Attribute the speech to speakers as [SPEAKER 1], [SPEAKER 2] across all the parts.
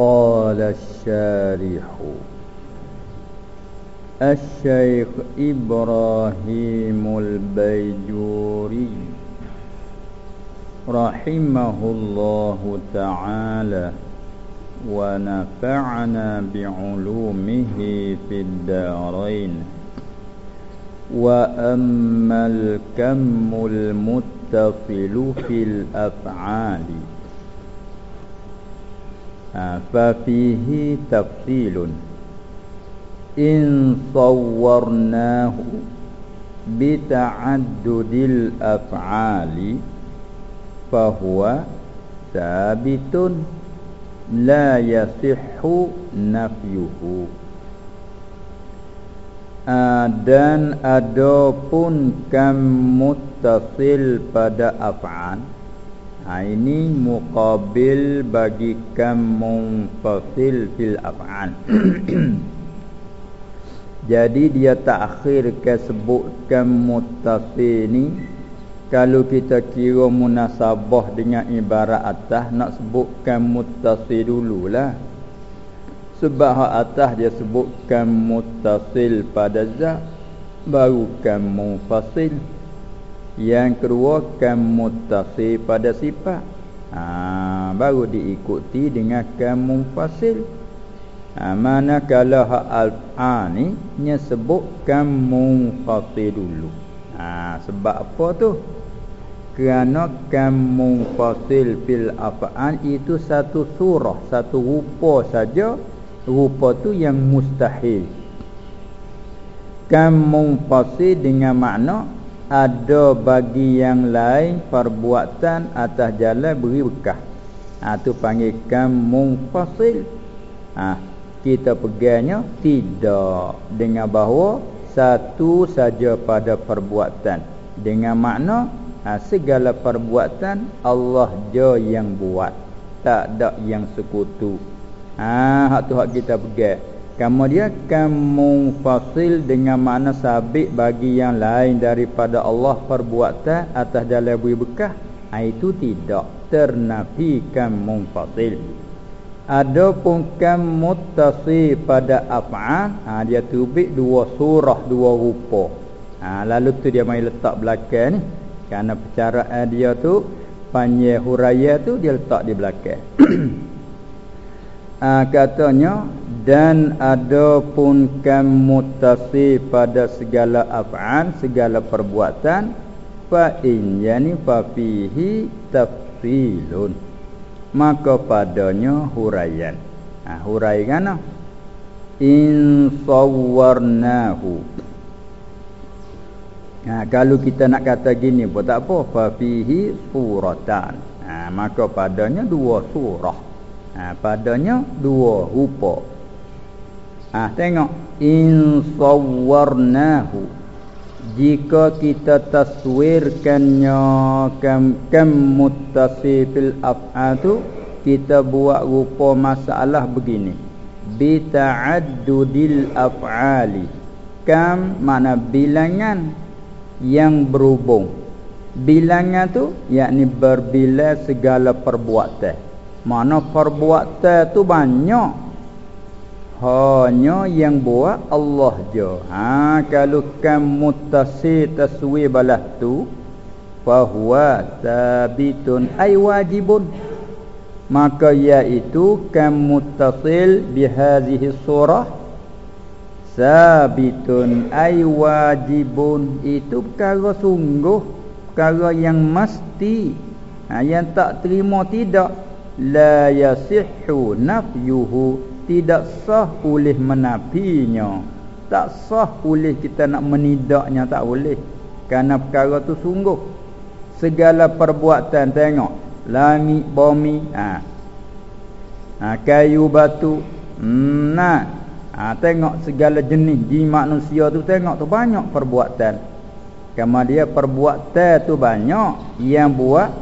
[SPEAKER 1] قال الشارح الشيخ إبراهيم البيجوري رحمه الله تعالى ونفعنا بعلومه في الدارين وأما الكم المتصل في الأفعال Ha, fa fihi tafsilun. In sawwarnahu bi ta'addudil af'ali fa huwa la yasihhu nafyuhu. Ha, dan adapun kam muttasil pada af'an ha, ini muqabil bagi kam munfasil fil af'an jadi dia takhir ke sebutkan muttasil ni kalau kita kira munasabah dengan ibarat atas nak sebutkan muttasil dululah. Sebab hak atas dia sebutkan muttasil pada zat baru kan mufasil yang kedua kan muttasil pada sifat. Ha, baru diikuti dengan kan mufasil ha, manakala hak al ni nya sebutkan mufasil dulu. Ha, sebab apa tu? Kerana kan mufasil fil af'an itu satu surah satu rupa saja. Rupa tu yang mustahil. Kan munfasil dengan makna ada bagi yang lain perbuatan atas jalan beri bekah. Ha tu panggil kan munfasil. Ha kita pegangnya tidak dengan bahawa satu saja pada perbuatan. Dengan makna ha, segala perbuatan Allah je yang buat. Tak ada yang sekutu. Ha hak tu hak kita pegang. Kemudian kamu fasil dengan makna sabit bagi yang lain daripada Allah perbuatan atas jalan bui bekah. Ha, itu tidak ternafikan munfasil. Adapun kam muttasi pada af'al, ha, dia tubik dua surah, dua rupa. Ha, lalu tu dia mai letak belakang ni. Kerana percaraan dia tu panjang huraya tu dia letak di belakang. uh, katanya dan ada pun kam mutasi pada segala af'an segala perbuatan fa in yani fa fihi tafsilun. Maka padanya huraian. Ha huraian in sawwarnahu. Ha kalau kita nak kata gini pun tak apa fa fihi suratan. Ha maka padanya dua surah. Ha, padanya dua rupa ha, tengok. In sawwarnahu jika kita taswirkannya kam kam muttasifil af'atu kita buat rupa masalah begini. Bi ta'addudil af'ali. Kam mana bilangan yang berhubung. Bilangan tu yakni berbilang segala perbuatan. Mana perbuatan tu banyak Hanya yang buat Allah je. Ha, Kalau kan mutasi taswi balas tu Fahuwa tabitun ay wajibun. Maka iaitu kan mutasil bihadihi surah Sabitun ay wajibun. Itu perkara sungguh Perkara yang mesti ha, Yang tak terima tidak. La yasihhu nafyuhu tidak sah boleh menafinya tak sah boleh kita nak menidaknya tak boleh. Kerana perkara tu sungguh. Segala perbuatan tengok. Langit bumi ha, ha kayu batu hmm, nah ha, tengok segala jenis di manusia tu tengok tu banyak perbuatan. Kemudian perbuatan tu banyak yang buat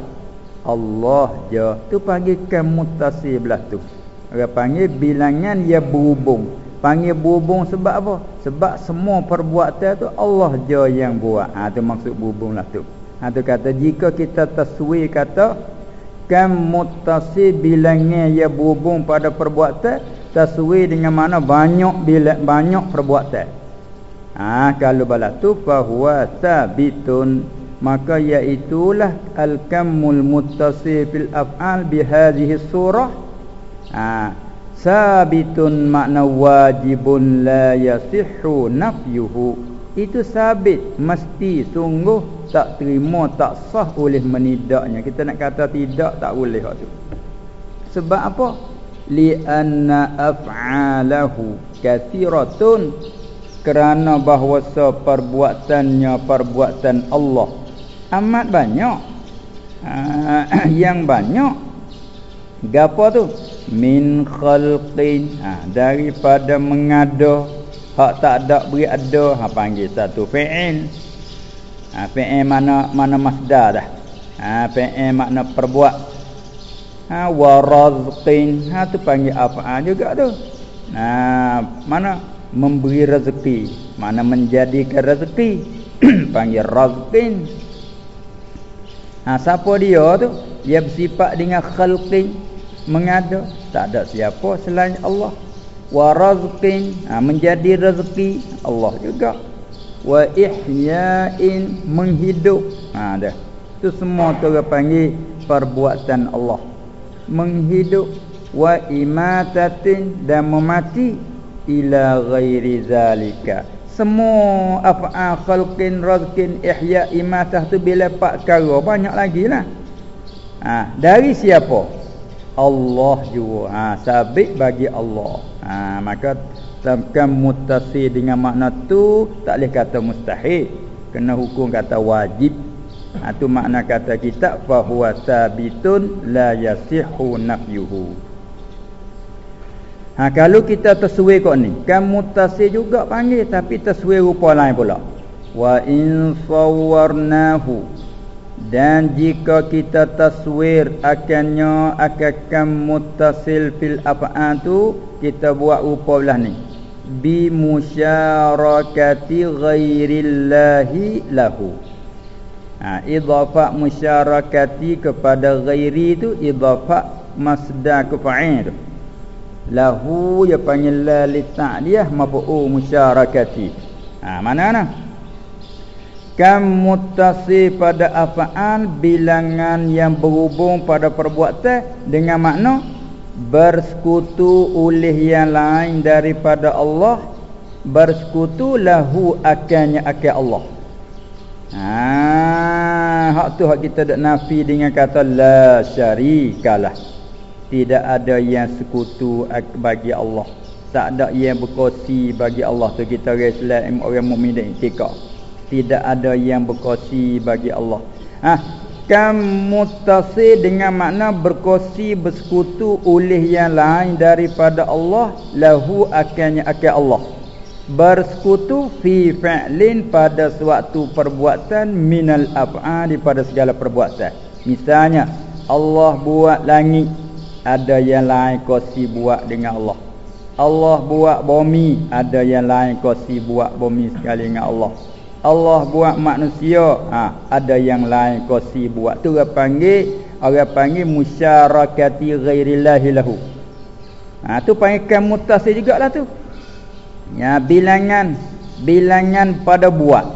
[SPEAKER 1] Allah je. Tu panggilkan mutasi belah tu orang panggil bilangan dia berhubung. Panggil berhubung sebab apa? Sebab semua perbuatan tu Allah je yang buat. Ha tu maksud berhubung lah tu. Ha tu kata jika kita taswir kata kam muttasi bilangnya ia berhubung pada perbuatan taswi dengan mana banyak bila banyak perbuatan. Ah kalau balak tu fahuwa sabitun maka iaitulah al-kamul muttasi fil af'al bi hadhihi surah ah sabitun makna wajibun la yasihhu nafyuhu. Itu sabit mesti sungguh tak terima tak sah oleh menidaknya. Kita nak kata tidak tak boleh waktu. Sebab apa? Li anna af'alahu kathiratun. Kerana bahawa perbuatannya perbuatan Allah. Amat banyak. Ha, yang banyak. Gapo tu min khalqin. Ha, daripada mengada hak tak ada beri ada ha panggil satu fi'il. Ha fi'il mana mana masdar dah. Ha fi'il makna perbuat. Ha warazqin ha tu panggil apa juga tu. Nah mana? Memberi rezeki. Mana menjadikan rezeki? Panggil razqin. Ha siapa dia tu? Dia bersifat dengan khalqin mengada. Tak ada siapa selain Allah. Wa razqin ha, menjadi rezeki Allah juga. Wa ihya'in menghidup. Ha dah. Tu semua orang panggil perbuatan Allah. Menghidup. Wa imatatin dan memati. Ila ghairi zalika. Semua af'al khalqin razqin ihya imatah tu bila pak kara banyak lagi lah. Ha, dari siapa Allah juga. Ha, sabit bagi Allah. Ha, maka tamkan mutasi dengan makna tu tak boleh kata mustahil. Kena hukum kata wajib. Ha, tu makna kata kita fahuwa sabitun la yasihu nafyuhu. Ha, kalau kita taswir kok ni kan mutasi juga panggil tapi taswir rupa lain pula. Wa in dan jika kita taswir akannya akan muttasil fil af'al tu kita buat rupa belah ni. Bi musyarakati ghairillahi lahu. Ha idhafah musyarakati kepada ghairi tu idhafah masdar ke fa'il tu. Lahu ya panggil la li ta'diyah mabu'u musyarakati. Ha mana nah kam muttasi pada afaan bilangan yang berhubung pada perbuatan dengan makna bersekutu oleh yang lain daripada Allah bersekutu lahu akannya akan Allah. Ha hak tu hak kita dak nafi dengan kata la syarikalah. Tidak ada yang sekutu bagi Allah. Tak ada yang berkongsi bagi Allah tu. Kita orang Islam orang mukmin dan iktikad tidak ada yang berkongsi bagi Allah. Ha, kam mutasi dengan makna berkongsi bersekutu oleh yang lain daripada Allah lahu akannya akan Allah. Bersekutu fi fa'lin pada suatu perbuatan minal af'ali pada segala perbuatan. Misalnya Allah buat langit ada yang lain kongsi buat dengan Allah. Allah buat bumi ada yang lain kongsi buat bumi sekali dengan Allah. Allah buat manusia. Ha, ada yang lain. Kosi buat. Tu orang panggil orang panggil musyarakati ghairillahi lahu. Ha tu panggil kan mutasi jugalah tu. Ya bilangan. Bilangan pada buat.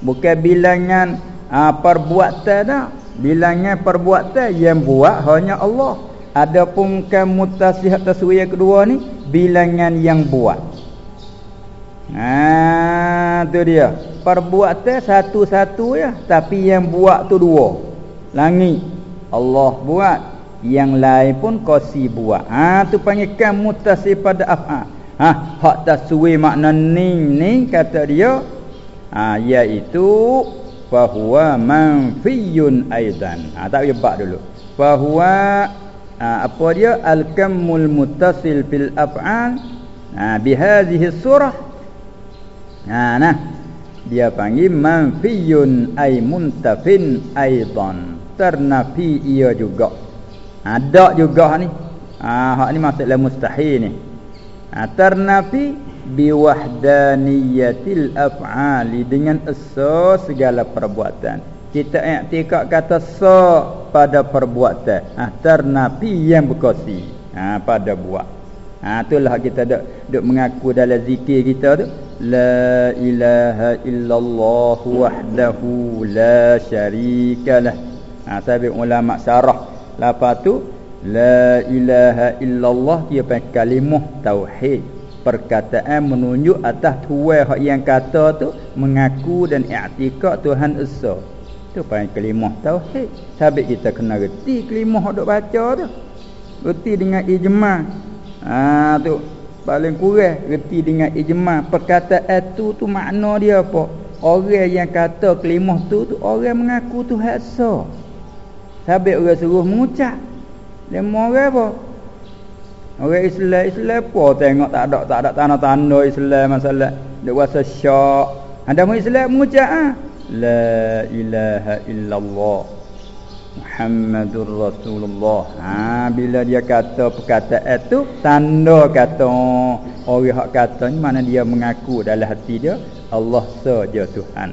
[SPEAKER 1] Bukan bilangan ha, perbuatan dah. Bilangan perbuatan yang buat hanya Allah. Adapun kan mutasi taswiyah kedua ni bilangan yang buat. Ha tu dia perbuatan satu-satu ya tapi yang buat tu dua. Langit Allah buat. Yang lain pun qasi buat. Ha tu panggil kan mutasi pada af'a ha hak taswi makna ni ni kata dia. Ha iaitu fa huwa manfiyun aidan. Ha tak bab dulu. Fa huwa ha, apa dia? Al-kamul muttasil fil af'al. Ha bi hadhihi surah. Ha nah dia panggil manfiyun ay muntafin aidan ternafi ia juga. Ada juga ni. Ha hak ni maksudnya mustahil ni. Ha ternafi biwahdaniyatil af'ali. Dengan esa segala perbuatan. Kita i'tikad kata sa pada perbuatan. Ha, ternapi yang berkasi ha, pada buat. Ha, itulah kita duk, duk mengaku dalam zikir kita tu la ilaha illallah wahdahu la syarikalah ha, sabit ulama syarah. Lepas tu la ilaha illallah dia pakai kalimah tauhid. Perkataan menunjuk atas tuai yang kata tu mengaku dan i'tikad Tuhan Esa. Tu panggil kalimah tauhid. Sabit kita kena reti kalimah dok baca tu. Reti dengan ijma. Ha tu paling kurang reti dengan ijma. Perkataan itu tu makna dia apa? Orang yang kata kalimah tu tu orang mengaku tu hasa sabit orang suruh mengucap. Dia orang apa? Orang Islam Islam apa? Tengok tak ada tak ada tanda-tanda Islam masalah. Dia rasa syak. Ada mu Islam mengucap ha? La ilaha illallah Muhammadur Rasulullah. Ha, Bila dia kata perkataan itu Tanda kata Orang yang kata ni mana dia mengaku dalam hati dia Allah saja Tuhan.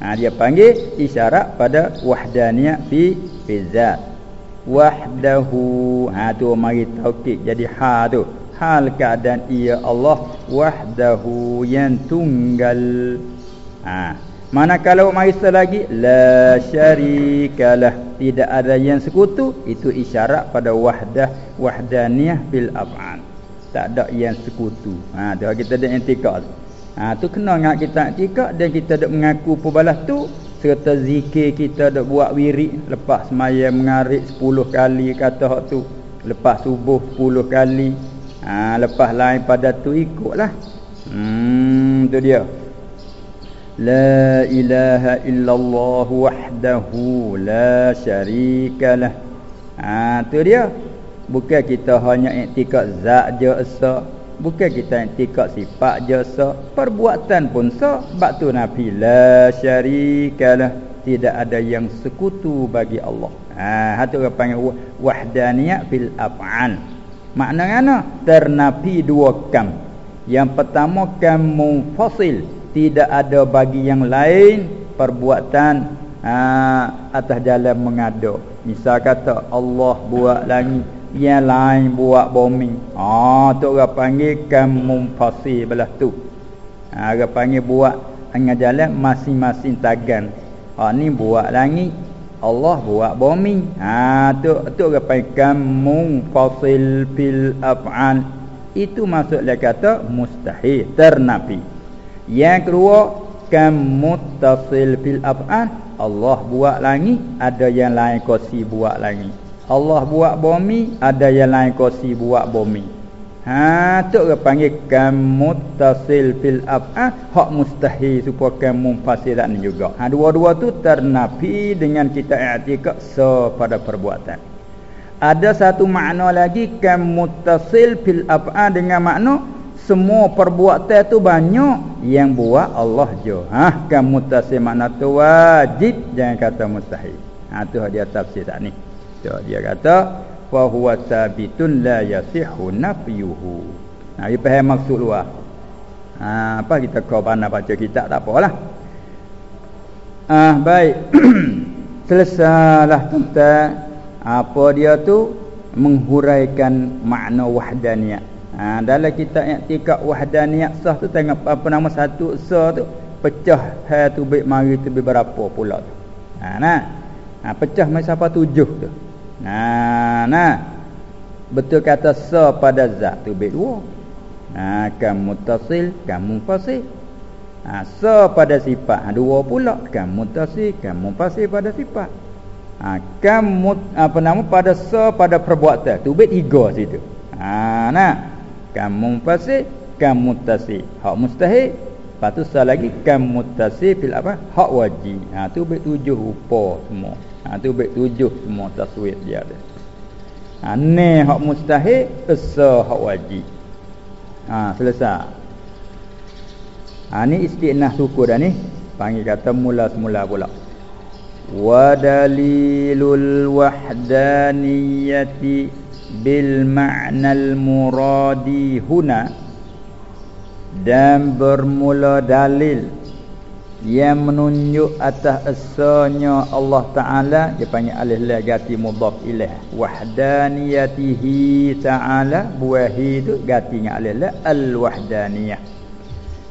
[SPEAKER 1] Ha, Dia panggil isyarat pada Wahdaniyah fi fizat Wahdahu. Ha, tu mari taukid jadi ha tu. Hal keadaan ia Allah. Wahdahu yang tunggal. Ha, Manakala mari lagi la syarikalah tidak ada yang sekutu itu isyarat pada wahdah wahdaniyah bil af'al. Tak ada yang sekutu. Ha tu kita ada intikad. Ha tu kena ngak kita intikad dan kita dak mengaku pebalas tu serta zikir kita dak buat wirid lepas semaya mengarik 10 kali kata hak tu. Lepas subuh 10 kali. Ha lepas lain pada tu ikutlah. Hmm tu dia. لا إله إلا الله وحده لا شريك له Haa tu dia. Bukan kita hanya iktikat zat je esa. Bukan kita iktikat sifat je esa. Perbuatan pun sa Sebab tu Nabi La syarikalah Tidak ada yang sekutu bagi Allah. Haa Hati orang panggil Wahdaniyat fil af'an Makna mana? Ternapi dua kam. Yang pertama kam mufasil tidak ada bagi yang lain perbuatan ha, atas jalan mengada misal kata Allah buat langit yang lain buat bumi. Ha, tu orang panggil kamu fasi belah tu. Ha, orang panggil buat dengan jalan masing-masing tagan. Ha, ni buat langit Allah buat bumi. Ha tu tu orang panggil kamu fasil fil af'al. Itu maksudnya kata mustahil ternapi yang kedua kam muttasil fil af'al Allah buat langit ada yang lain kursi buat langit. Allah buat bumi ada yang lain kursi buat bumi. Ha tu ke panggil kam muttasil fil af'al hak mustahil supaya kam munfasilan juga. Ha dua-dua tu ternafi dengan kita i'tikad so pada perbuatan. Ada satu makna lagi kam muttasil fil af'al dengan makna semua perbuatan tu banyak yang buat Allah je. Ha kan mutasim makna tu wajib jangan kata mustahil. Ha tu dia tafsir tak ni. Tu dia kata fa huwa sabitun la yasihu nafyuhu. Ha dia faham maksud luar. Ha apa kita kau pandai baca kitab tak apalah. Ah baik. Selesailah tentang apa dia tu menghuraikan makna wahdaniyah ha, dalam kita i'tikad wahdaniyat sah tu tengok apa nama satu sa tu pecah ha tu baik mari tu berapa pula tu. Ha nah. Ha, pecah macam apa tujuh tu. Nah nah. Betul kata sa pada zat tu baik dua. Ha kam muttasil kam munfasil. Ha sa pada sifat ha, dua pula. Kam muttasil kam munfasil pada sifat. Ha kam mut, apa nama pada sa pada perbuatan. Tu baik tiga situ. Ha nah kamu fasih kamu tasih hak mustahil lepas tu lagi kamu tasih fil apa? Hak wajib. Ha tu baik tujuh rupa semua. Ha tu baik tujuh semua taswir dia ada. Ha ni hak mustahil esa hak wajib. Ha selesai. Ha ni istinah suku dah ni. Panggil kata mula semula pula. Wa dalilul wahdaniyati bil ma'nal muradi huna dan bermula dalil yang menunjuk atas esanya Allah Taala. Dia panggil alif lam gati mudhaf ilaih wahdaniyatihi taala buahi tu gati dengan alif lam. Al wahdaniyah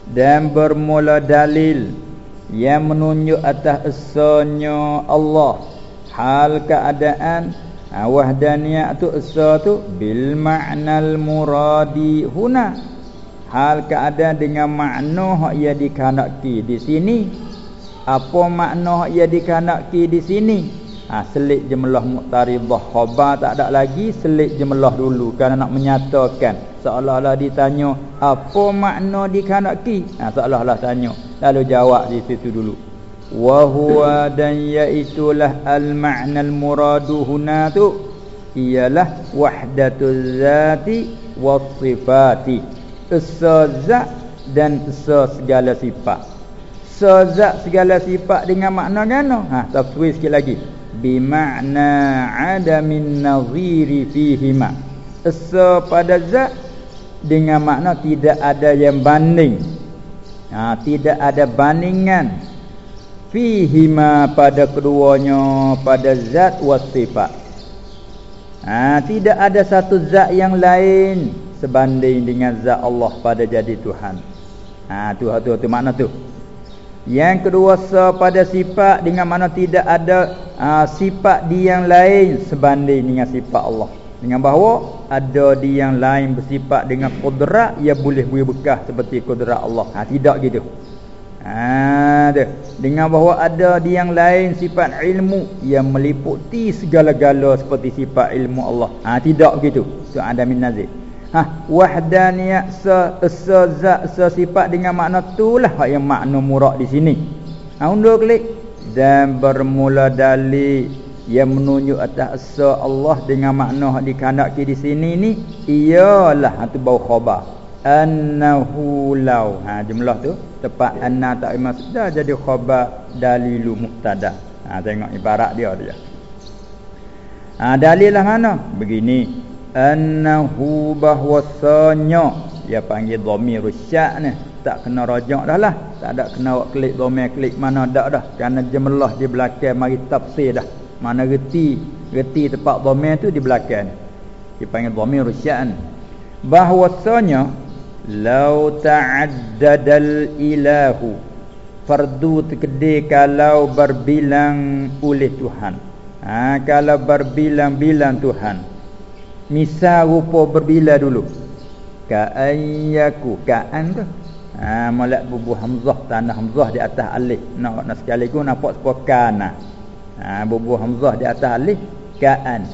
[SPEAKER 1] dan bermula dalil yang menunjuk atas esanya Allah. Hal keadaan wahdaniyah tu esa tu bil ma'nal muradi huna. Hal keadaan dengan makna hak ia dikehendaki di sini. Apa makna hak ia dikehendaki di sini? Ha selit jemlah muqtaridah khabar tak ada lagi selit jemlah dulu. Kerana nak menyatakan seolah-olah ditanya apa makna dikehendaki ha seolah-olah tanya. Lalu jawab di situ dulu wa huwa dan yaitulah al ma'na al muradu huna tu ialah wahdatul zati was sifati. Sezat dan se segala sifat. Sezat segala sifat dengan makna gana? Ha, tafsir sikit lagi. Bima'na adamin naziri fihima. Se pada zat Dengan makna tidak ada yang banding. Ha, Tidak ada bandingan Fihima pada keduanya Pada zat was sifat ha, Tidak ada satu zat yang lain sebanding dengan zat Allah pada jadi Tuhan. Ha tu tu tu makna tu. Yang kedua pada sifat dengan mana tidak ada ha, sifat di yang lain sebanding dengan sifat Allah. Dengan bahawa ada di yang lain bersifat dengan kudrat ia boleh beri bekas seperti kudrat Allah. Ha tidak gitu. Ha tu. Dengan bahawa ada di yang lain sifat ilmu yang meliputi segala-gala seperti sifat ilmu Allah. Ha tidak begitu. Tu ada min nazil ha wahdaniyah se se zat se sifat dengan makna itulah yang makna murad di sini ha undur klik dan bermula dalil yang menunjuk atas asa Allah dengan makna hak dikandaki di sini ni ialah tu bau khabar annahu law ha jumlah tu tepat anna tak maksud dah jadi khabar dalilu muqtada ha tengok ibarat dia dia. Ha dalil lah mana? Begini. Annahu bahwasanya dia panggil dhamir syak ni. Tak kena rajak dah lah. Tak ada kena awak klik dhamir klik mana dak dah. Kerana jemlah di belakang mari tafsir dah. Mana reti reti tempat dhamir tu di belakang. Dia panggil dhamir syak bahwasanya lau ta'addadal ilahu. Fardu terkedai kalau berbilang oleh Tuhan. Ha, kalau berbilang-bilang Tuhan. Misal rupa berbila dulu. Ka'ayyaku ka'an tu. Ha molek bubuh hamzah tanah hamzah di atas alif nak nak sekali pun nampak sepo kana ha. Bubuh hamzah di atas alif ka'an.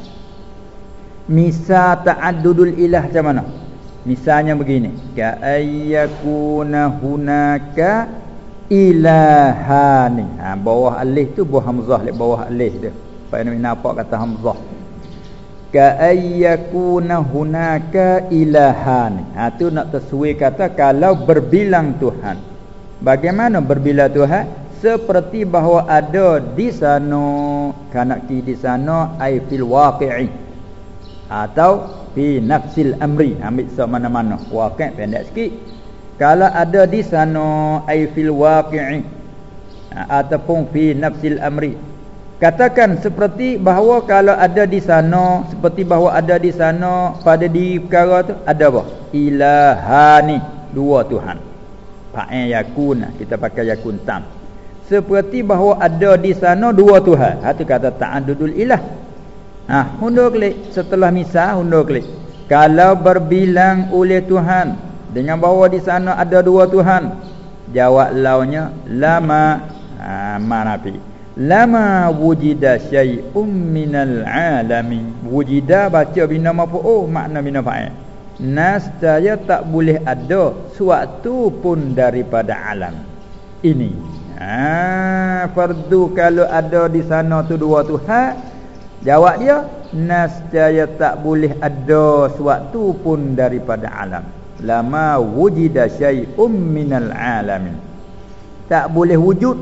[SPEAKER 1] Misal ta'addudul ilah macam mana misalnya begini. Ka'ayyakuna hunaka ilahani. Ha bawah alif tu buah hamzah di bawah alif tu supaya nampak kata hamzah. Ka ayyakuna hunaka ilahan ha tu nak tersuai kata kalau berbilang tuhan. Bagaimana berbilang tuhan? Seperti bahawa ada di sana kanaki di sana ai fil waqi'i. Atau fi nafsil amri. Ambil so mana-mana waqi' pendek sikit. Kalau ada di sana ai fil waqi'i ataupun fi nafsil amri. Katakan seperti bahawa kalau ada di sana Seperti bahawa ada di sana Pada di perkara tu Ada apa? Ilahani. Dua Tuhan. Fa'in yakun. Kita pakai yakun tam. Seperti bahawa ada di sana Dua Tuhan. Itu kata ta'adudul ilah Ha, hundur klik. Setelah misal hundur klik. Kalau berbilang oleh Tuhan Dengan bahawa di sana ada dua Tuhan. Jawab launya Lama. Ha, Manapi lama wujida syai'un minal alamin wujida baca bina oh makna bina fa'il. Nastaya tak boleh ada suatu pun daripada alam. Ini. Ha fardu kalau ada di sana tu dua tuhan jawab dia nastaya tak boleh ada suatu pun daripada alam. Lama wujida syai'un minal alamin. Tak boleh wujud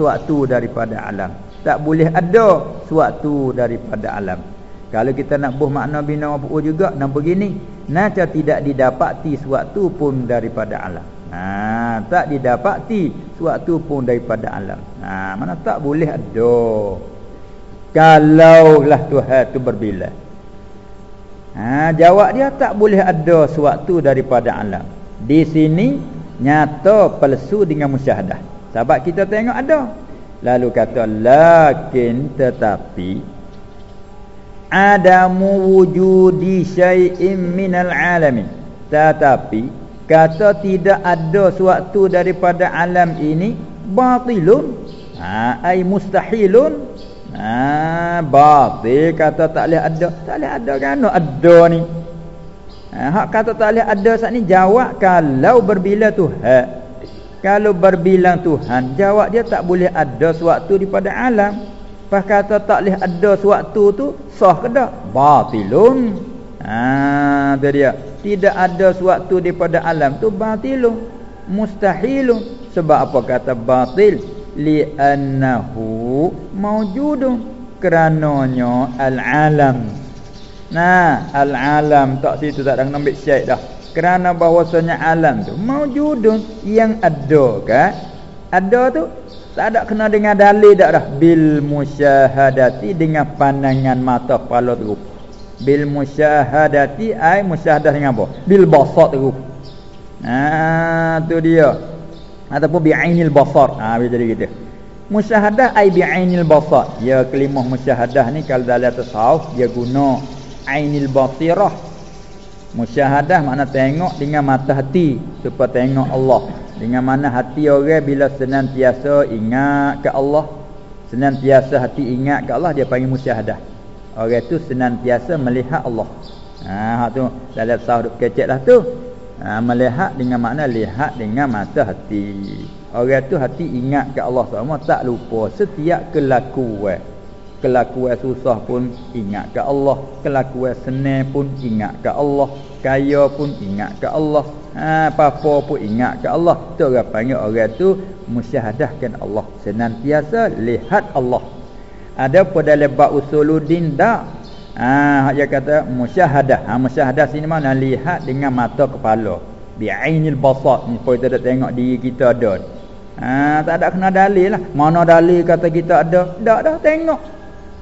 [SPEAKER 1] suatu daripada alam. Tak boleh ada suatu daripada alam. Kalau kita nak buh makna bina apa juga nak begini nanti tidak didapati suatu pun daripada alam. Ha tak didapati suatu pun daripada alam. Ha, mana tak boleh ada kalaulah Tuhan tu berbila ha, jawab dia tak boleh ada suatu daripada alam. Di sini nyata palsu dengan musyahadah. Sebab kita tengok ada. Lalu kata lakin tetapi adamu wujudi syai'in minal alamin. Tetapi kata tidak ada suatu daripada alam ini batilun ha ai mustahilun ha kata tak boleh ada tak boleh ada kan? Ada ni. Ha hak kata tak boleh ada saat ni jawab kalau berbila Tuhan. Kalau berbilang Tuhan jawab dia tak boleh ada suatu daripada alam. Pas kata tak boleh ada suatu tu sah ke tak? Batilun. Ha tu dia. Tidak ada suatu daripada alam tu batilun. Mustahilun. Sebab apa kata batil li annahu maujudun kerananya al alam nah al alam tak situ tak nak ambil syait dah. Kerana bahwasanya alam tu maujudun yang ada kan ada tu? Tak ada kena dengan dalil dak dah? Bil musyahadati dengan pandangan mata kepala tu. Bil musyahadati ai musyahadah dengan apa? Bil basar tu. Ha tu dia ataupun bi ainil basar. Ha bila jadi gitu musyahadah ai bi ainil basar. Ya kalimah musyahadah ni kalau dalam tasawuf dia guna ainil basirah. Musyahadah makna tengok dengan mata hati supaya tengok Allah. Dengan mana hati orang bila senantiasa ingat ke Allah senantiasa hati ingat ke Allah dia panggil musyahadah. Orang tu senantiasa melihat Allah. Ha hak tu. Dalam sahih kecek lah tu. Ha melihat dengan makna lihat dengan mata hati. Orang tu hati ingat ke Allah sama tak lupa setiap kelakuan. Kelakuan susah pun ingat ke Allah, kelakuan senang pun ingat ke Allah, kaya pun ingat ke Allah. Ha apa-apa pun ingat ke Allah. Tu orang panggil orang tu musyahadahkan Allah. Senantiasa lihat Allah ada pada lebak usuluddin dak ah dia kata musyahadah. Ha musyahadah sini mana? Lihat dengan mata kepala. Bi ainil basar. Ni supaya kita tengok diri kita ada. Ha tak ada kena dalil lah. Mana dalil kata kita ada? Dak dah tengok.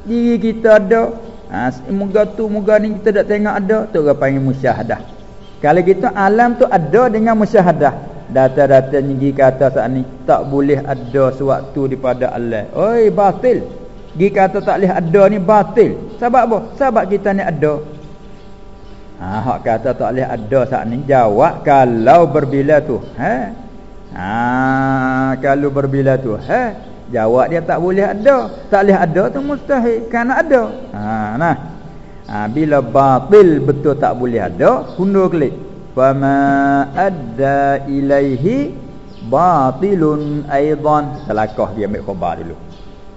[SPEAKER 1] Diri kita ada. Ha moga tu moga ni kita dak tengok ada. Tu orang panggil musyahadah. Kalau kita alam tu ada dengan musyahadah. Data-data ni kata saat ni tak boleh ada sewaktu daripada Allah. Oi batil Gi kata tak boleh ada ni batil. Sebab apa? Sebab kita ni ada. Ha hak kata tak boleh ada saat ni jawab kalau berbila tu. Ha? Ha kalau berbila tu. Ha? Jawab dia tak boleh ada. Tak boleh ada tu mustahil kerana ada. Ha nah. Ha bila batil betul tak boleh ada, hundur klik. Fama adda ilaihi batilun aidan. Selakah dia ambil khabar dulu.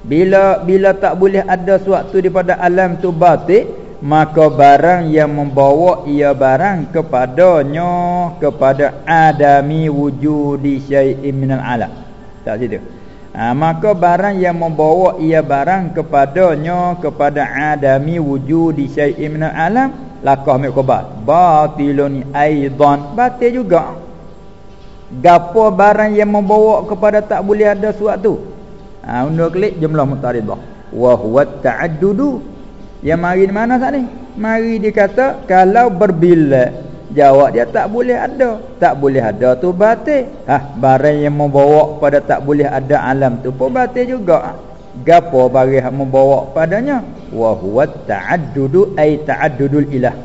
[SPEAKER 1] Bila bila tak boleh ada suatu daripada alam tu batik Maka barang yang membawa ia barang kepadanya Kepada adami wujudi syai'in minal alam. Tak situ ha, Maka barang yang membawa ia barang kepadanya Kepada adami wujudi syai'in minal alam Lakah mikrobat Batilun aidan. Batil juga. Gapo barang yang membawa kepada tak boleh ada suatu Ha undur klik jumlah mutaridah. Wa huwa ta'addudu. Yang mari di mana saat ni? Mari dia kata kalau berbila jawab dia tak boleh ada. Tak boleh ada tu batil. Ha barang yang membawa pada tak boleh ada alam tu pun batil juga. Gapo barang yang membawa padanya? Wa huwa ta'addudu ay ta'addudul ilah.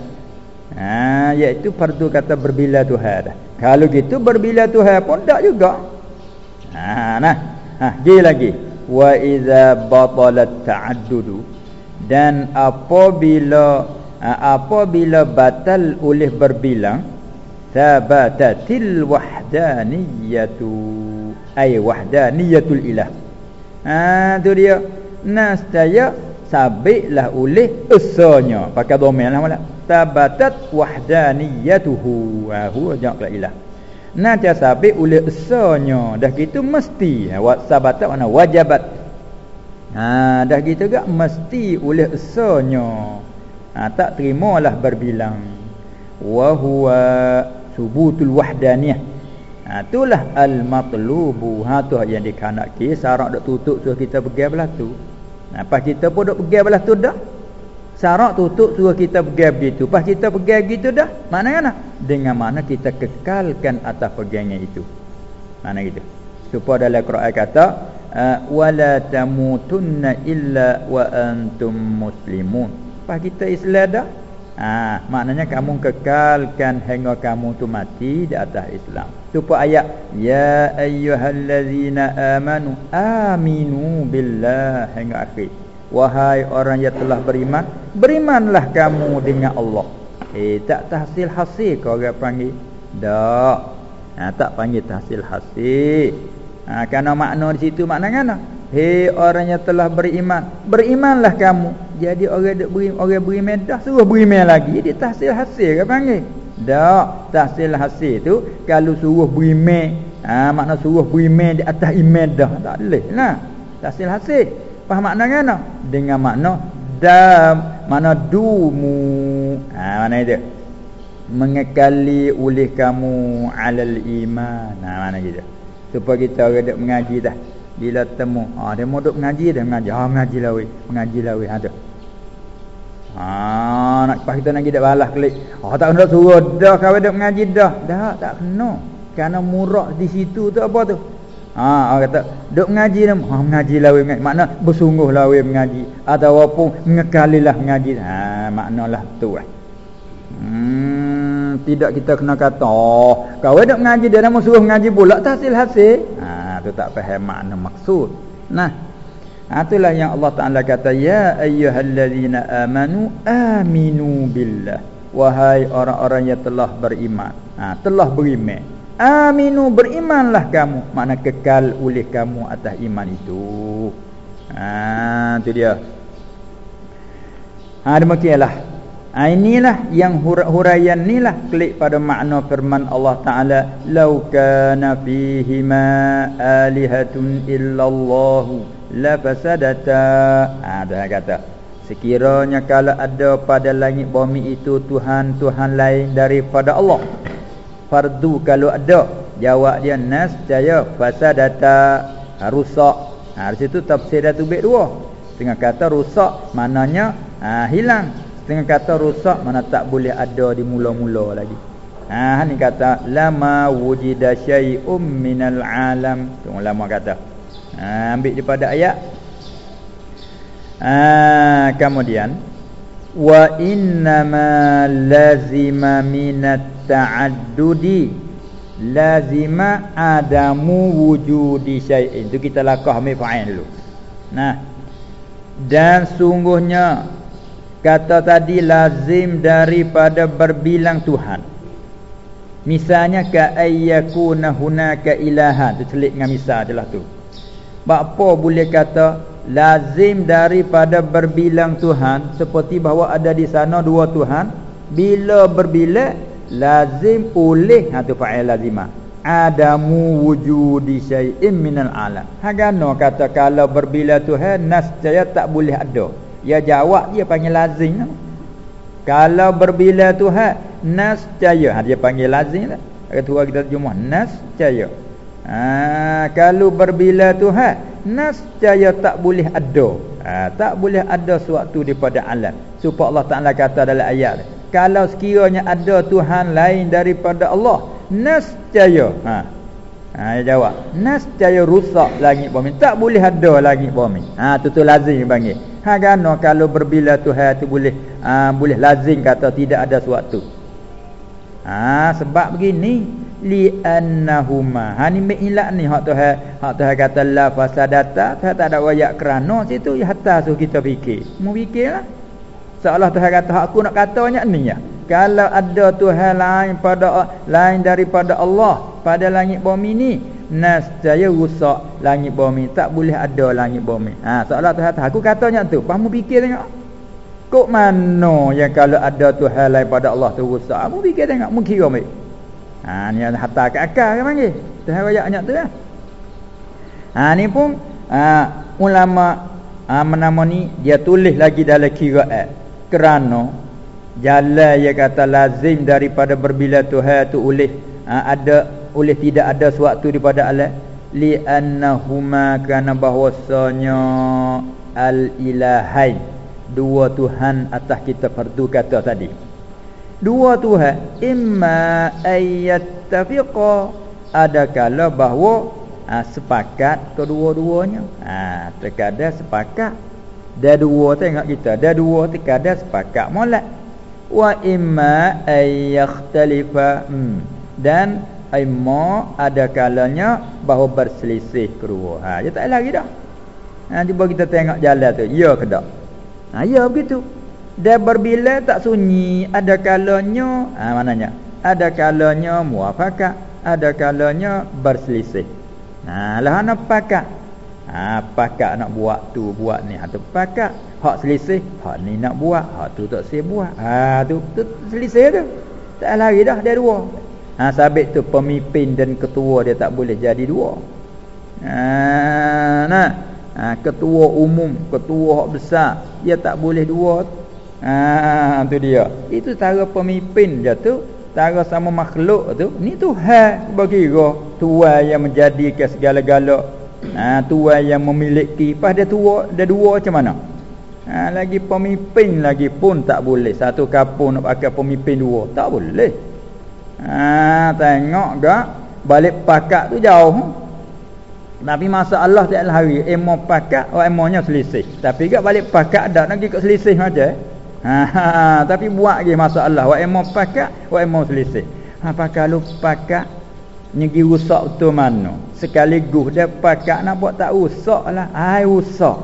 [SPEAKER 1] Ha iaitu fardu kata berbila Tuhan dah. Kalau gitu berbila Tuhan pun tak juga. Ha nah. Ha, pergi lagi wa idza batalat ta'addudu. Dan apabila apabila batal oleh berbilang thabatatil wahdaniyatu. Ay wahdaniyatul ilah ha tu dia. Nastaya sabitlah oleh esanya pakai domain lah mula. Tabatat wahdaniyatuhu ha huwa jawab ilah Nanti sabit oleh esanya Dah gitu mesti. Ha, Sabatat mana? Wajabat. Ha, Dah gitu juga mesti oleh esanya ha, Tak terimalah berbilang. Wahuwa subutul wahdaniyah. Ha, itulah al matlubu ha tu yang dikhanaki syarat dok tutup suruh kita pergi belah tu. Pas kita pun dok pergi belah tu dah syarat tutup suruh kita pergi begitu. Pas kita pergi gitu dah mana kan dengan mana kita kekalkan atas pergiannya itu. Mana gitu? Supaya dalam Quran kata wala tamutunna illa wa antum muslimun. Pas kita Islam dah ha, maknanya kamu kekalkan hingga kamu tu mati di atas Islam. Supaya ayat ya ayyuhallazina amanu aminu billah hingga akhir wahai orang yang telah beriman berimanlah kamu dengan Allah eh tak tahsil hasil kau orang panggil tak ha, tak panggil tahsil hasil Ha, kerana makna di situ makna kan? Hei orang yang telah beriman, berimanlah kamu. Jadi orang duk beri orang beriman dah suruh beriman lagi, dia tahsil hasil ke panggil? Tak, tahsil hasil tu kalau suruh beriman, ha, makna suruh beriman di atas iman dah, tak boleh lah. Tahsil hasil. Faham makna kan? Dengan makna dam, mana dumu. Ha, mana itu? Mengekali oleh kamu alal iman. Ha, mana gitu? supaya kita orang duk mengaji dah bila temu ha dia mau duk mengaji dah mengaji ha mengaji lah weh mengaji lah weh ada ha nak pas kita nak dak balas klik ha tak kena suruh dah kau duk mengaji dah dah tak kena kerana murak di situ tu apa tu Ha, orang kata duk mengaji dah. Ha, mengaji lah weh Makna bersungguh lah weh mengaji. Ataupun mengekalilah mengaji. Ha, maknalah tu lah. Hmm, tidak kita kena kata, oh, kau nak mengaji dia nak suruh mengaji pula tak hasil-hasil. Ha, tu tak faham makna maksud. Nah. Ha, itulah yang Allah Taala kata, ya ayyuhallazina amanu aminu billah. Wahai orang-orang yang telah beriman. Ha, telah beriman. Aminu berimanlah kamu. Makna kekal oleh kamu atas iman itu. Ha, tu dia. Ha, demikianlah. Ha, inilah yang huraian inilah klik pada makna firman Allah Taala lau kana fihi ma alihatun illallah la fasadata ada ha, kata sekiranya kalau ada pada langit bumi itu tuhan tuhan lain daripada Allah fardu kalau ada jawab dia nas jaya fasadata ha, rusak ha di situ tafsir tu baik dua tengah kata rusak maknanya ha, hilang dengan kata rusak mana tak boleh ada di mula-mula lagi. Ha ni kata lama wujida syai'um minal alam. Tu ulama kata. Ha ambil daripada ayat. Ha kemudian wa innama lazima minat ta'addudi lazima adamu wujudi syai'in. Tu kita lakah ambil fa'il dulu. Nah. Dan sungguhnya Kata tadi lazim daripada berbilang Tuhan. Misalnya ka ayyakuna hunaka ilahan. Tu celik dengan misal jelah tu. Apa boleh kata lazim daripada berbilang Tuhan seperti bahawa ada di sana dua Tuhan bila berbilang lazim oleh ha tu fa'il lazimah adamu wujudi syai'in minal alam. Hagano kata kalau berbilang Tuhan nascaya tak boleh ada. Ya jawab dia panggil lazim Kalau berbila Tuhan Nascaya. Ha, Dia panggil lazim lah Ketua kita terjemah Nascaya. Ha, Kalau berbila Tuhan Nascaya tak boleh ada. Ha, Tak boleh ada suatu daripada alam. Supaya Allah Ta'ala kata dalam ayat Kalau sekiranya ada Tuhan lain daripada Allah Nascaya ha. Ha, dia jawab Nascaya rusak langit bumi Tak boleh ada langit bumi Ha, tu tu lazim panggil Ha gano kalau berbila Tuhan tu boleh ha, boleh lazim kata tidak ada suatu. Ha sebab begini li annahuma. Ha ni mi'ilak ni hak Tuhan hak Tuhan kata la fasadata tak ada wayak kerana situ ya hatta suruh kita fikir. Mu fikirlah. Seolah Tuhan kata aku nak katanya ni ya. Kalau ada Tuhan lain pada lain daripada Allah pada langit bumi ni nascaya rusak langit bumi. Tak boleh ada langit bumi. Ha soalan Tuhan aku katanya tu kamu fikir tengok. Kok mana yang kalau ada Tuhan lain pada Allah tu rusak? Kamu fikir tengok mu kira baik ha ni hatta ke akal kan panggil? Tuhan ayatnya tu ya. Ha ni pun ha, ulama ha, menama ni dia tulis lagi dalam kiraat kerana jalan yang kata lazim daripada berbila Tuhan tu oleh ha, ada oleh tidak ada suatu daripada Allah. Li annahuma kana bahwasanya al ilahai dua tuhan atas kita fardu kata tadi. Dua tuhan imma ayyattafiqa ada kala bahawa ha, sepakat kedua-duanya. Ha terkadang sepakat dah dua tengok kita dah dua terkadang sepakat molek wa imma ayyakhtalifa hmm. dan imma ada kalanya bahawa berselisih kedua ha dia tak lagi dah ha cuba kita tengok jalan tu ya ke tak Ha ya begitu. Dia berbila tak sunyi, ada kalanya, ha mananya? Ada kalanya muafakat, ada kalanya berselisih. Ha lah ana pakat. Ha pakat nak buat tu, buat ni, ha tu pakat. Hak selisih, hak ni nak buat, hak tu tak saya buat. Ha tu, tu selisih tu. Tak lari dah dia dua. Ha sabit tu pemimpin dan ketua dia tak boleh jadi dua. Ha nah ha, ketua umum ketua hak besar dia tak boleh dua ha tu dia itu cara pemimpin dia tu cara sama makhluk tu ni Tuhan bagi kira tuan yang menjadikan segala-gala ha tuan yang memiliki. Pada tua dia dua macam mana? Ha lagi pemimpin lagi pun tak boleh. Satu kampung nak pakai pemimpin dua. Tak boleh. Ha tengok gak? Balik pakak tu jauh. Tapi masa Allah tak hari. Emo pakat oh emonya selisih. Tapi gak balik pakat dak nak ikut selisih macam ha, ha, ha, tapi buat lagi masa Allah wa emo pakat wa emo selisih. Ha pakat lu pakat nyegi rusak tu mana? Sekaligus dia pakat nak buat tak rusak lah. Ai rusak.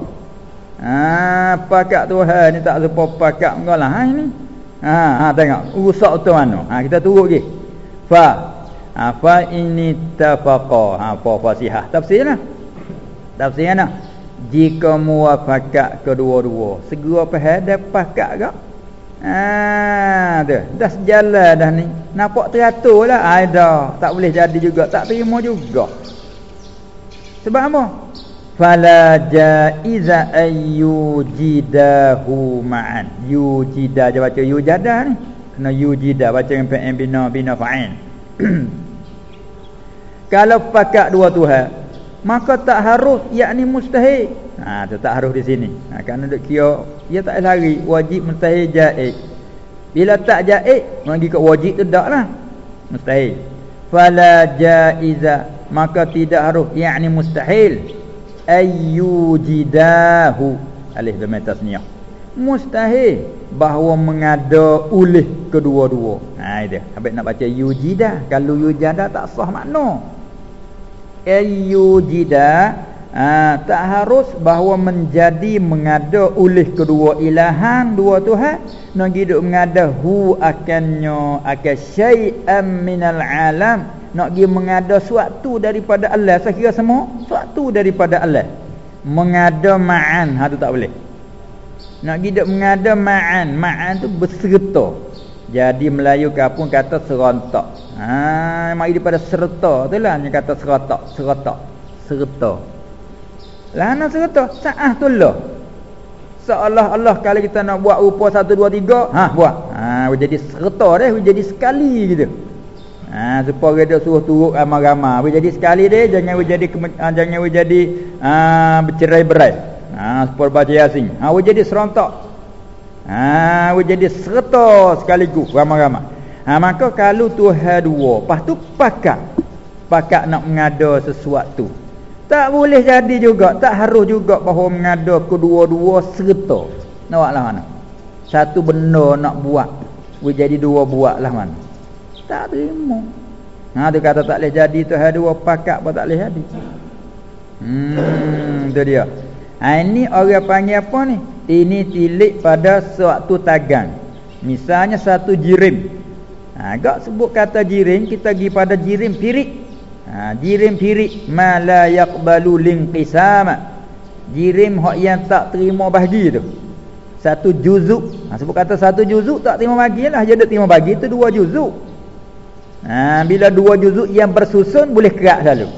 [SPEAKER 1] Ha pakat Tuhan ni tak sepa pakat engkau lah. Ha ini. Ha ha tengok rusak tu mana? Ha kita turut lagi. Fa apa ini tafaqa ha apa fasihah tafsirlah tafsirnya jika muafakat kedua-dua segera faham dah pakat gak ha tu dah sejalan dah ni. Nampak teraturlah ada tak boleh jadi juga. Tak terima juga. Sebab apa? Fala jaiza ayyujidahu ma'an. Yujida je baca yujada ni. Kena yujida baca dengan fi'il bina bina fa'il. Kalau pakat dua Tuhan Maka tak harus yakni mustahil ha, tu tak harus di sini. Ha, Kerana duk kira Ia tak lari Wajib mustahil jaik. Bila tak jaik Magi kat wajib tu tak lah. Mustahil. Fala jaiza Maka tidak harus. Yakni mustahil. Ayyujidahu. Alih demi tasniah. Mustahil. Bahawa mengada ulih kedua-dua. Ha itu. Habis nak baca yujidah. Kalau yujidah tak sah makna. Ayyujida ha, tak harus bahawa menjadi mengada oleh kedua ilahan dua tuhan. Nak hidup mengada hu akannya akan syai'an minal alam. Nak pergi mengada suatu daripada Allah. Saya kira semua? Suatu daripada Allah. Mengada ma'an. Ha tu tak boleh. Nak hidup mengada ma'an. Ma'an tu berserta. Jadi Melayu kapung kata serontak Ha mai daripada serta tu lah. Yang kata serotak, serotak, serta. Lah nak serta saah tu lah. Seolah Allah kalau kita nak buat rupa 1 2 3, ha buat. Ha jadi serta dah, jadi sekali gitu. Ha supaya dia suruh turut ramai-ramai. Boleh jadi sekali dia jangan jadi ha, jangan jadi ha bercerai-berai. Ha supaya baca yasin. Ha jadi serontak. Ha jadi serta sekaligus ramai-ramai. Ha, maka kalau Tuhan dua, lepas tu pakat. Pakat nak mengada sesuatu. Tak boleh jadi juga, tak harus juga bahawa mengada kedua-dua serta. Nawaklah mana? Satu benda nak buat, boleh jadi dua buatlah mana? Tak terima. Ha dia kata tak boleh jadi Tuhan dua pakat pun tak boleh jadi. Hmm, tu dia. Ha ini orang panggil apa ni? Ini tilik pada suatu tagang. Misalnya satu jirim Ha, agak sebut kata jirim kita pergi pada jirim pirik. Ha, jirim pirik ma la yaqbalu linqisama. Jirim hak yang tak terima bahagi tu. Satu juzuk. Ha, sebut kata satu juzuk tak terima bahagi lah. Jadi terima bahagi tu dua juzuk. Ha, bila dua juzuk yang bersusun boleh kerak selalu.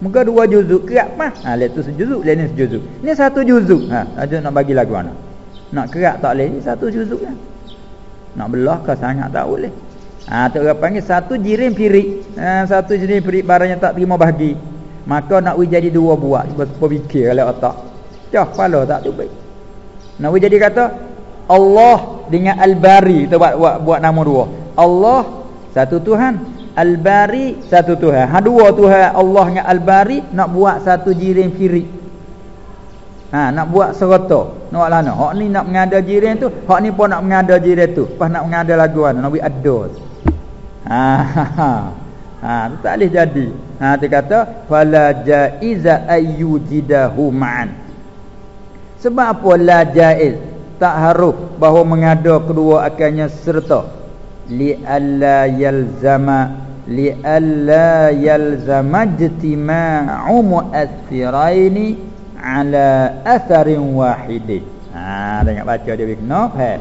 [SPEAKER 1] Muka dua juzuk kerak mah. Ha, lihat tu sejuzuk, lihat ni sejuzuk. Ni satu juzuk. Ha, ada nak bagi lagu mana? Nak kerak tak boleh. Ni satu juzuk lah. Nak belah ke sangat tak boleh. Ha tu orang panggil satu jirim pirik. Ha, satu jirim pirik barangnya tak terima bahagi. Maka nak we jadi dua buat berfikir oleh otak. Cah kepala tak tu baik. Nak we jadi kata Allah dengan Al-Bari kita buat, buat buat nama dua. Allah satu Tuhan, Al-Bari satu Tuhan. Ha dua Tuhan Allah dengan Al-Bari nak buat satu jirim pirik. Ha nak buat serata. Nak lana. Hak ni nak mengada jiran tu, hak ni pun nak mengada jiran tu. Pas nak mengada lagu ana, nak ada. Ha ha. Ha, tak boleh jadi. Ha dia kata fala jaiza ayyujidahu ma'an. Sebab apa la jaiz? Tak harus bahawa mengada kedua akannya serta. Li alla yalzama li alla yalzama ijtima'u mu'athiraini ala atharin wahidin ha tengok baca dia kena faham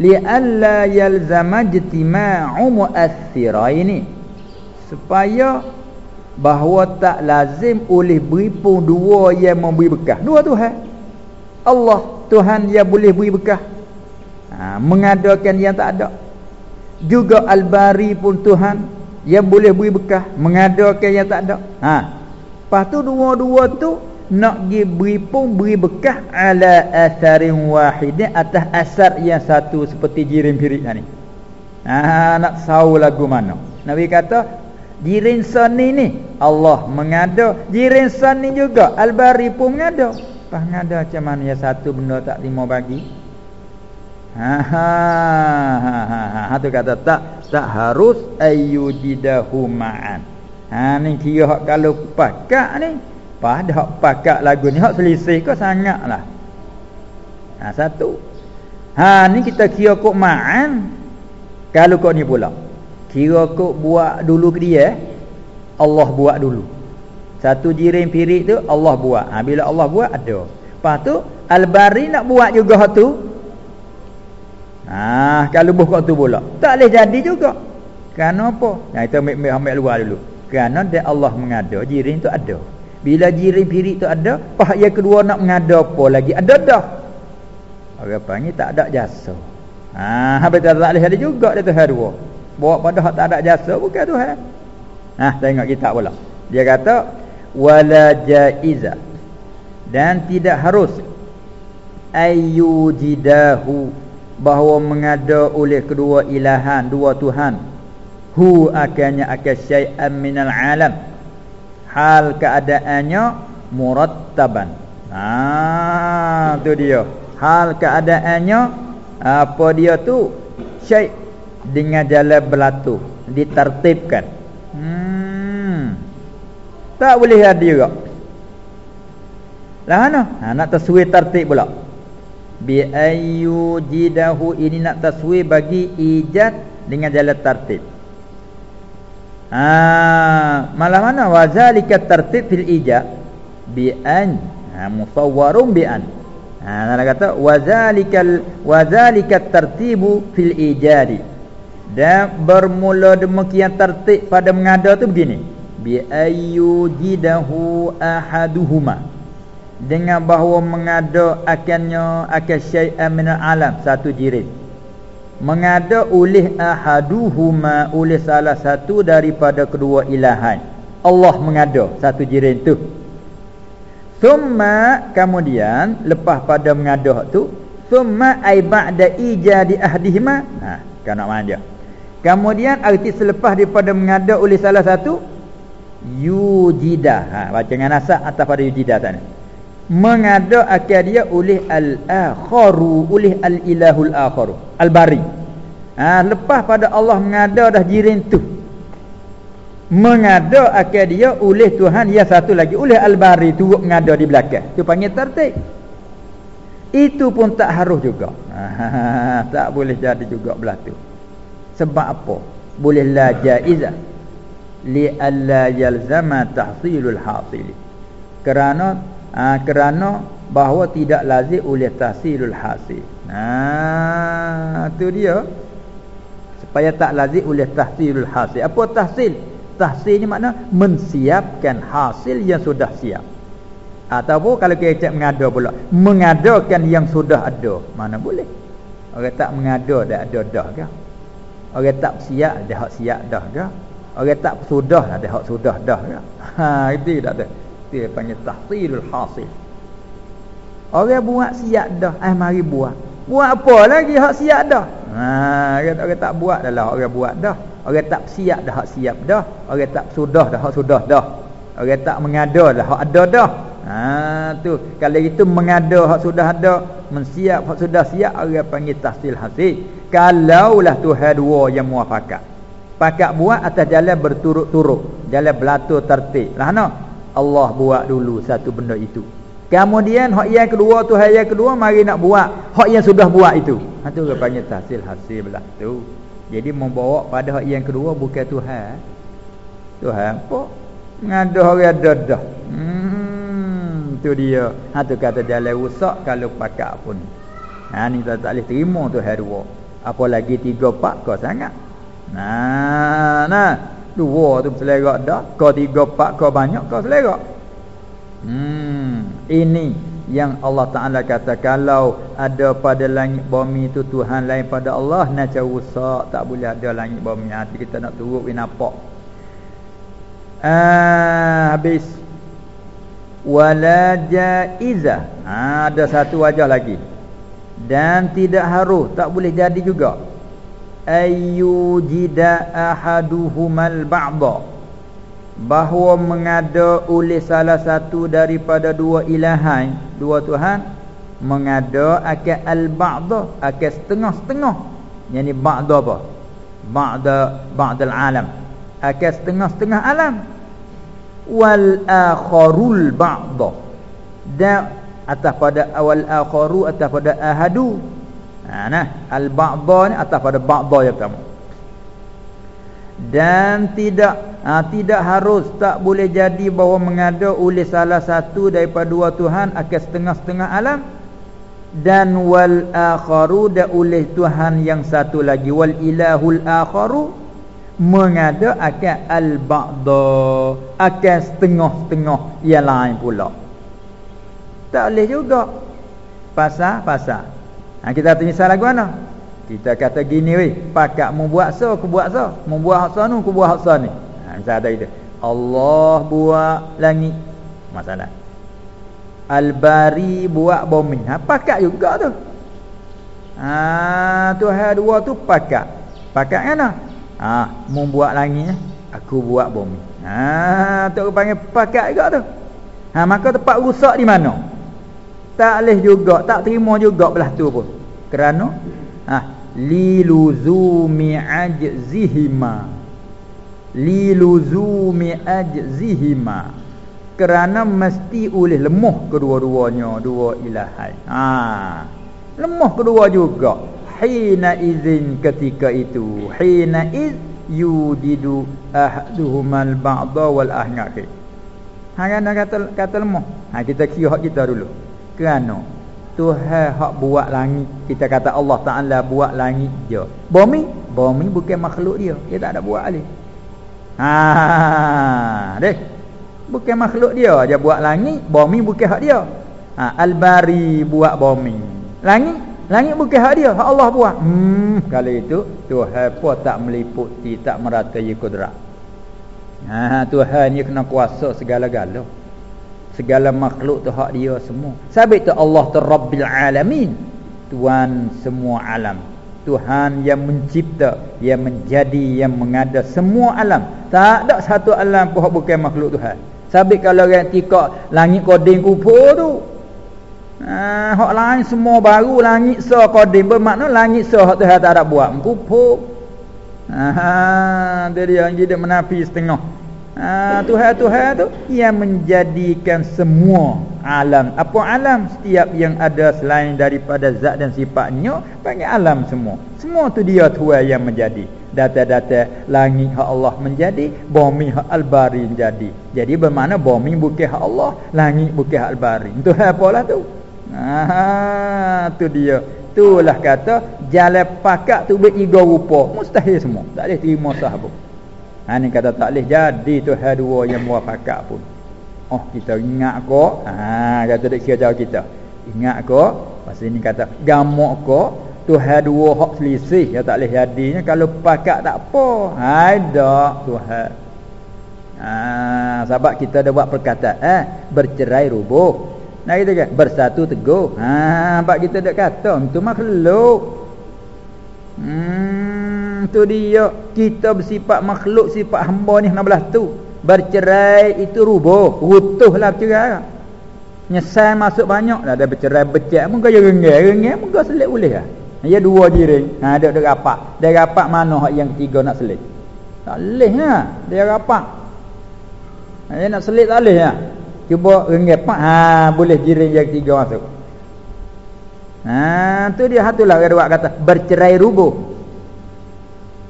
[SPEAKER 1] li alla yalzama ijtima'u mu'athiraini supaya bahawa tak lazim oleh beri pun dua yang memberi bekah dua Tuhan Allah Tuhan yang boleh beri bekah ha, mengadakan yang tak ada. Juga Al-Bari pun Tuhan yang boleh beri bekah mengadakan yang tak ada. Ha. Lepas tu dua-dua tu nak beri pun beri bekah ala asarin wahidin atas asar yang satu seperti jirin pirik ni. Ha, nak tahu lagu mana. Nabi kata jirin sani ni Allah mengada, jirin sani juga al-bari pun mengada. Pas ngada macam mana yang satu benda tak terima bagi? Ha ha ha ha, ha. ha tu kata tak tak harus ayyujidahu ma'an. Ha ni kira kalau pakak ni pada hak pakak lagu ni hak selisih kau sangatlah. Ha satu. Ha ni kita kira kok ma'an kalau kau ni pula. Kira kok buat dulu ke dia Allah buat dulu. Satu jirim pirik tu Allah buat. Ha bila Allah buat ada. Lepas tu Al-Bari nak buat juga hak tu. Ha kalau buh kau tu pula. Tak boleh jadi juga. Kerana apa? Yang kita ambil, ambil luar dulu. Kerana dia Allah mengada jirim tu ada. Bila jirim pirik tu ada Pahak yang kedua nak mengada apa lagi? Ada dah. Orang panggil tak ada jasa. Haa Betul tak boleh ada juga dia Tuhan dua. Bawa pada tak ada jasa Bukan Tuhan. Nah tengok kita pula. Dia kata Wala jaiza. Dan tidak harus. Ayyujidahu Bahawa mengada oleh kedua ilahan Dua Tuhan. Hu akannya akan syai'an minal alam hal keadaannya murattaban. Ha tu dia. Hal keadaannya apa dia tu? Syai dengan jalan berlatu ditertibkan. Hmm. Tak boleh ada juga. Lah mana ha, nak taswir tertib pula. Bi ayyujidahu ini nak taswir bagi ijad dengan jalan tertib Ha, malah mana? Wazalika tartib fil ija bi an. Ha, musawwarun bi an. Ha nak kata wazalikal wazalika tartibu fil ijadi. Dan bermula demikian tertib pada mengada tu begini. Bi ayyujidahu ahaduhuma. Dengan bahawa mengada akannya akan syai'an min alam satu jirid mengada oleh ahaduhuma oleh salah satu daripada kedua ilahan. Allah mengada satu jiran tu. Thumma kemudian lepas pada mengada tu thumma ai ba'da ijadi ahdihima. Ha kan nak mana dia? Kemudian arti selepas daripada mengada oleh salah satu yujida ha baca dengan nasab atas pada yujida tadi mengada akan dia oleh al-akharu oleh al-ilahul akharu al-bari. Ha, lepas pada Allah mengada dah jirin tu. Mengada akan dia oleh Tuhan yang satu lagi oleh al-bari tu mengada di belakang. Tu panggil tertib. Itu pun tak harus juga. Ha, tak boleh jadi juga belah tu. Sebab apa? Boleh la jaizah li alla yalzama tahsilul hasili kerana ha, kerana bahawa tidak lazim oleh tahsilul hasil. Ha tu dia. Supaya tak lazim oleh tahsilul hasil. Apa tahsil? Tahsil ni makna mensiapkan hasil yang sudah siap. Ataupun kalau kita mengada pula mengadakan yang sudah ada mana boleh? Orang tak mengada dah ada dah ke? Orang tak siap ada hak siap dah ke? Orang tak sudah ada hak sudah dah ke? Ha itu tak ada. Dia panggil tahsilul hasil. Orang buat siap dah, eh mari buat. Buat apa lagi hak siap dah? Ha orang, orang tak buat dah lah orang buat dah. Orang tak siap dah hak siap dah. Orang tak sudah dah hak sudah dah. Orang tak mengada dah hak ada dah. Ha tu kalau itu mengada hak sudah ada, mensiap hak sudah siap orang panggil tahsil hasil. Kalaulah Tuhan dua yang muafakat. Pakat buat atas jalan berturut-turut, jalan belatur tertib. Lah no? Allah buat dulu satu benda itu. Kemudian hak yang kedua tu hak yang kedua mari nak buat hak yang sudah buat itu. Ha tu dia panggil tahsil hasil belah tu. Jadi membawa pada hak yang kedua bukan Tuhan. Tuhan apa? Ngadah orang dadah. Hmm tu dia. Ha tu kata jalan rusak kalau pakak pun. Ha ni tak, boleh terima tu hari dua. Apalagi tiga empat kau sangat. Nah, nah. Dua tu selerak dah. Kau tiga empat kau banyak kau selerak. Hmm, ini yang Allah Taala kata kalau ada pada langit bumi itu Tuhan lain pada Allah nak rusak tak boleh ada langit bumi. Hati kita nak turut we nampak. Ah habis. Wala jaiza. Ah, ada satu wajah lagi. Dan tidak harus tak boleh jadi juga ayyujida ahaduhumal ba'dha bahawa mengada oleh salah satu daripada dua ilahan. Dua tuhan mengada akan al-ba'dha akan setengah-setengah. Yakni ba'dha apa? Ba'dha ba'dal alam. Akan setengah-setengah alam. Wal akharul ba'dha. Dan atas pada awal akharu atas pada ahadu ha nah. Al ba'dha ni atas pada ba'dha yang pertama. Dan tidak ha, tidak harus tak boleh jadi bahawa mengada oleh salah satu daripada dua Tuhan akan setengah-setengah alam. Dan wal akharu da oleh Tuhan yang satu lagi. Wal ilahul akharu mengada akan al ba'da akan setengah-setengah yang lain pula. Tak boleh juga. Pasal pasal ha, kita tanya salah lagu mana kita kata gini weh, pakak mu buat so, aku buat so. Mu buat hak sana, aku buat hak sana. Ha, misal ada itu. Allah buat langit. Masalah. Al-Bari buat bumi. Ha, pakak juga tu. Ha, Tuhan dua tu pakak. Pakak mana? Ha, mu buat langit, aku buat bumi. Ha, tu panggil pakak juga tu. Ha, maka tempat rusak di mana? Tak boleh juga, tak terima juga belah tu pun. Kerana ha, liluzumi ajzihima. Liluzumi ajzihima. Kerana mesti oleh lemah kedua-duanya dua ilahan ha lemah kedua juga. Hina izin ketika itu. Hina iz yudidu ahduhumal ba'da wal ahnaqi ha kan kata kata lemah ha kita kira kita dulu kerana Tuhan hak buat langit. Kita kata Allah Taala buat langit je. Bumi? Bumi bukan makhluk dia. Dia tak ada buat alih ha deh. Bukan makhluk dia. Dia buat langit bumi bukan hak dia. Ha al-bari buat bumi. Langit? Langit bukan hak dia. Hak Allah buat. Hmm kalau itu Tuhan pun tak meliputi tak meratai kudrat. Ha Tuhan ni kena kuasa segala-galanya segala makhluk tu hak dia semua. Sabit tu Allah tu Rabbil Alamin. Tuhan semua alam. Tuhan yang mencipta yang menjadi yang mengada semua alam. Tak ada satu alam pun bukan makhluk Tuhan. Sabit kalau orang tikak langit koding kupur tu ha, hak lain semua baru langit so koding. Bermakna langit so hak Tuhan tak ada buat. Kupur ha, dia yang jadi menafi setengah ha, Tuhan-Tuhan tu yang menjadikan semua alam. Apa alam? Setiap yang ada selain daripada zat dan sifatnya panggil alam semua. Semua tu dia Tuhan yang menjadi. Data-data langit hak Allah menjadi bumi hak al-bari menjadi. Jadi bermakna bumi bukan hak Allah langit bukan hak al-bari. Tu apalah tu? Ha tu dia. Itulah kata jalan pakat tu bertiga rupa. Mustahil semua. Tak boleh terima sahabat Ha ni kata tak boleh jadi tu hal dua yang muafakat pun. Oh kita ingat ko. Ha kata dak kira jawab kita. Ingat ko. Pasal ni kata gamak ko Tuhan dua hak selisih yang tak boleh jadinya kalau pakat tak apa. Ada Tuhan. Ha, sebab kita dah buat perkataan eh, bercerai rubuh. Nah kita kan bersatu teguh. Ha sebab kita dah kata itu makhluk. Hmm tu dia kita bersifat makhluk sifat hamba ni 16 tu. Bercerai itu rubuh, utuhlah bercerai. Nyesal masuk banyak dah ada bercerai becak pun kaya renggak, renggak pun kau selit boleh ah. Ya dua jiring. Ha ada dak rapak. Dia rapak mana yang ketiga nak selit? Tak leh ha. Dia rapak. Ha, dia nak selit tak leh ha. Cuba renggak pak ha boleh jiring yang ketiga masuk. Ha tu dia hatulah dia kata bercerai rubuh.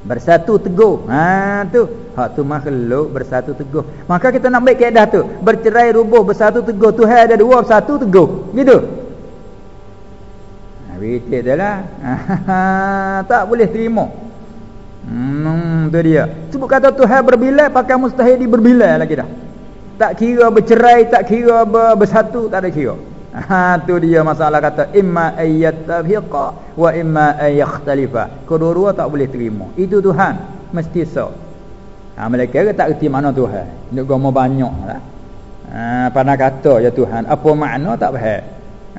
[SPEAKER 1] Bersatu teguh. Ha tu. Hak tu makhluk bersatu teguh. Maka kita nak ambil kaedah tu. Bercerai rubuh bersatu teguh. Tuhan ada dua bersatu teguh. Gitu. Ha wikit dia lah. tak boleh terima. Hmm tu dia. Sebut kata Tuhan berbilai pakai mustahil di berbilai lagi dah. Tak kira bercerai, tak kira bersatu, tak ada kira. Ha tu dia masalah kata imma ayyattafiqa wa imma ayakhtalifa. Kedua-dua tak boleh terima. Itu Tuhan mesti so. Ha mereka tak reti makna Tuhan. Nak gomo banyak lah. Ha pandai kata ya Tuhan, apa makna tak faham.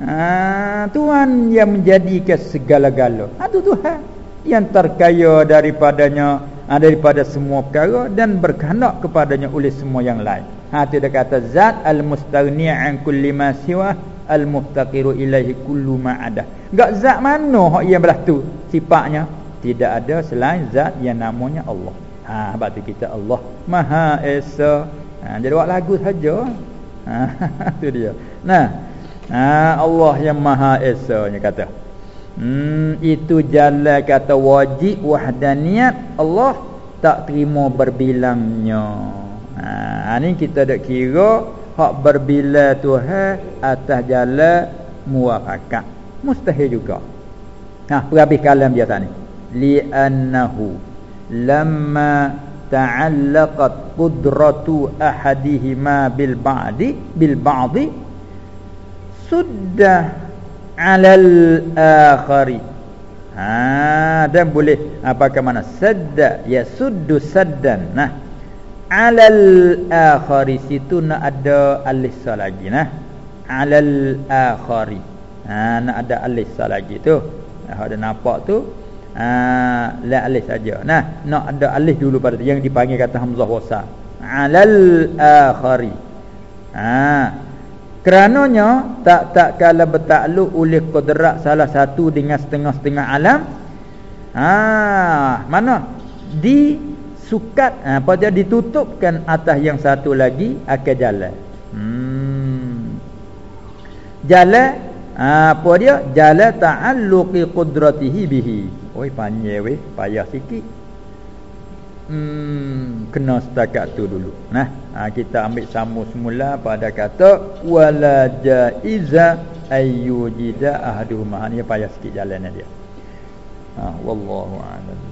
[SPEAKER 1] Ha Tuhan yang menjadikan segala-gala. Ha tu Tuhan yang terkaya daripadanya ha, daripada semua perkara dan berkehendak kepadanya oleh semua yang lain. Ha tu dia kata zat al-mustaghni' an kulli ma siwa al-muftaqiru ilaihi kullu ma ada. Enggak zat mana hak yang belah tu sifatnya? Tidak ada selain zat yang namanya Allah. Ha sebab tu kita Allah Maha Esa. Ha jadi buat lagu saja. Ha tu dia. Nah. Ha Allah yang Maha Esa nya kata. Hmm itu jalan kata wajib wahdaniyat Allah tak terima berbilangnya. Ha ni kita dak kira hak berbila Tuhan atas jalan muwafakat mustahil juga. Nah berhabis kalam dia tadi. Li annahu lamma ta'allaqat qudratu ahadihima bil ba'di bil ba'di sudda 'ala al akhari. Ha dan boleh apa ke mana? Sadda ya suddu saddan. Nah alal akhari situ nak ada alif sa lagi nah. Alal akhari. Ha nak ada alif sa lagi tu. Ha ada nampak tu ha la alif saja. Nah nak ada alif dulu pada yang dipanggil kata hamzah wasal alal akhari. Ha. Kerananya tak tak kala bertakluk oleh kudrat salah satu dengan setengah-setengah alam. Ha mana? Di sukat ha, apa dia ditutupkan atas yang satu lagi akan jalan. Hmm. Jalan ha, apa dia? Jalan ta'alluqi qudratihi bihi. Oi panjang weh. Payah sikit. Hmm kena setakat tu dulu. Nah ha, kita ambil sambung semula pada kata wala jaiza ayyujida ahduhuma ha, ni payah sikit jalannya dia. Ha wallahu a'lam